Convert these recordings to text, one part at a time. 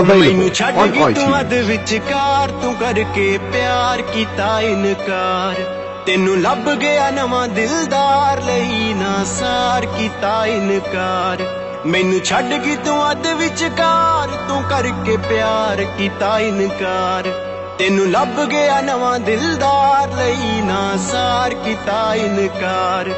Available ਛੱਡ on iTunes. ਅੱਧ ਵਿਚਕਾਰ ਤੂੰ ਕਰਕੇ ਪਿਆਰ ਕੀਤਾ ਇਨਕਾਰ। ਤੈਨੂੰ ਲੱਭ ਗਿਆ ਨਵਾਂ ਦਿਲਦਾਰ ਲਈ ਨਾ ਸਾਰ ਕੀਤਾ ਇਨਕਾਰ। ਮੈਨੂੰ ਛੱਡ ਕੇ ਤੂੰ ਅੱਧ ਵਿਚਕਾਰ ਤੂੰ ਕਰਕੇ ਪਿਆਰ ਕੀਤਾ ਇਨਕਾਰ। ਤੈਨੂੰ ਲੱਭ ਗਿਆ ਨਵਾਂ ਦਿਲਦਾਰ ਲਈ ਨਾ ਸਾਰ ਕੀਤਾ ਇਨਕਾਰ।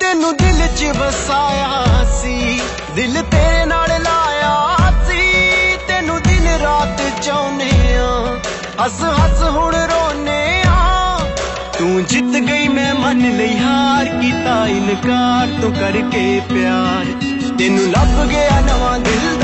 ਤੈਨੂੰ ਦਿਲ 'ਚ ਵਸਾਇਆ ਸੀ, ਦਿਲ ਤੇਰੇ ਨਾਲ ਲਾਇਆ ਸੀ। ਤੈਨੂੰ ਦਿਨ ਰਾਤ ਚਾਹੁੰਦੇ ਆ ਹੱਸ ਹੱਸ ਹੁਣ ਰੋਨੇ ਆ ਤੂੰ ਜਿੱਤ ਗਈ, ਮੈਂ ਮੰਨ ਲਈ ਹਾਰ ਕੀਤਾ, ਇਨਕਾਰ ਤੂੰ ਕਰਕੇ ਪਿਆਰ। ਤੈਨੂੰ ਲੱਭ ਗਿਆ ਨਵਾਂ ਦਿਲਦਾਰ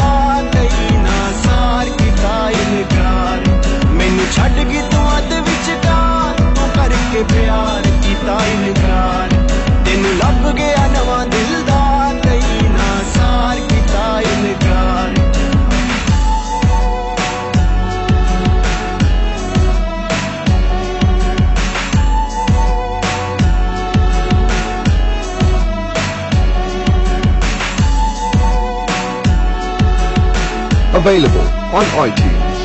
Available on iTunes.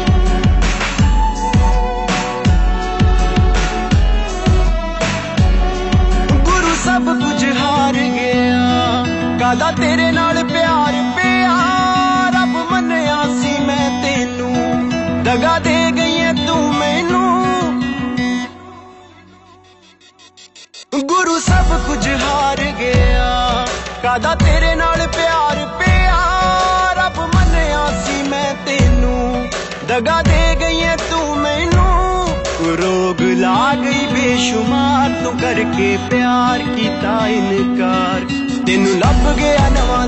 ਗੁਰੂ ਸਭ ਕੁਝ ਹਾਰ ਗਿਆ ਕਾਦਾ ਤੇਰੇ ਨਾਲ ਪਿਆਰ ਪਿਆ ਰੱਬ ਮੰਨਿਆ ਸੀ ਮੈਂ ਤੈਨੂੰ ਦਗਾ ਦੇ ਗਈ ਐ ਤੂੰ ਮੈਨੂੰ ਗੁਰੂ ਸਭ ਕੁਝ ਹਾਰ ਗਿਆ ਕਾਦਾ ਤੇਰੇ ਨਾਲ ਪਿਆਰ ਤੈਨੂੰ ਦੇ ਗਈ ਐ ਤੂੰ ਮੈਨੂੰ। ਰੋਗ ਲਾ ਗਈ ਬੇਸ਼ੁਮਾਰ, ਤੂੰ ਕਰਕੇ ਪਿਆਰ ਕੀਤਾ ਇਨਕਾਰ। ਤੈਨੂੰ ਲੱਭ ਗਿਆ ਨਵਾਂ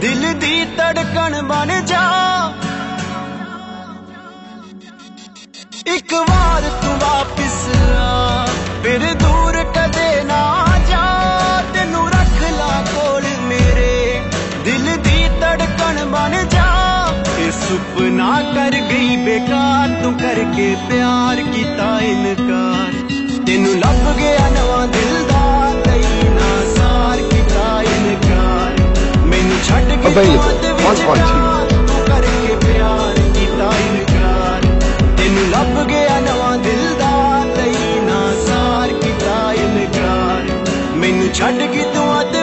ਦਿਲ ਦੀ ਧੜਕਣ ਬਣ ਜਾ। ਇੱਕ ਵਾਰ ਤੂੰ ਵਾਪਿਸ ਆ, ਫਿਰ ਦੂਰ ਕਦੇ ਨਾ ਜਾ। ਤੈਨੂੰ ਰੱਖ ਲਾ ਕੋਲ ਮੇਰੇ, ਦਿਲ ਦੀ ਧੜਕਣ ਬਣ ਜਾ। ਇਹ ਸੁਪਨਾ ਕਰ ਗਈ ਬੇਕਾਰ, ਤੂੰ ਕਰਕੇ ਪਿਆਰ ਕੀਤਾ ਇਨਕਾਰ। ਤੈਨੂੰ ਲੱਭ ਗਿਆ ਨਵਾਂ available on iTunes. ਛੱਡ ਕੇ ਤੂੰ ਅੱਧ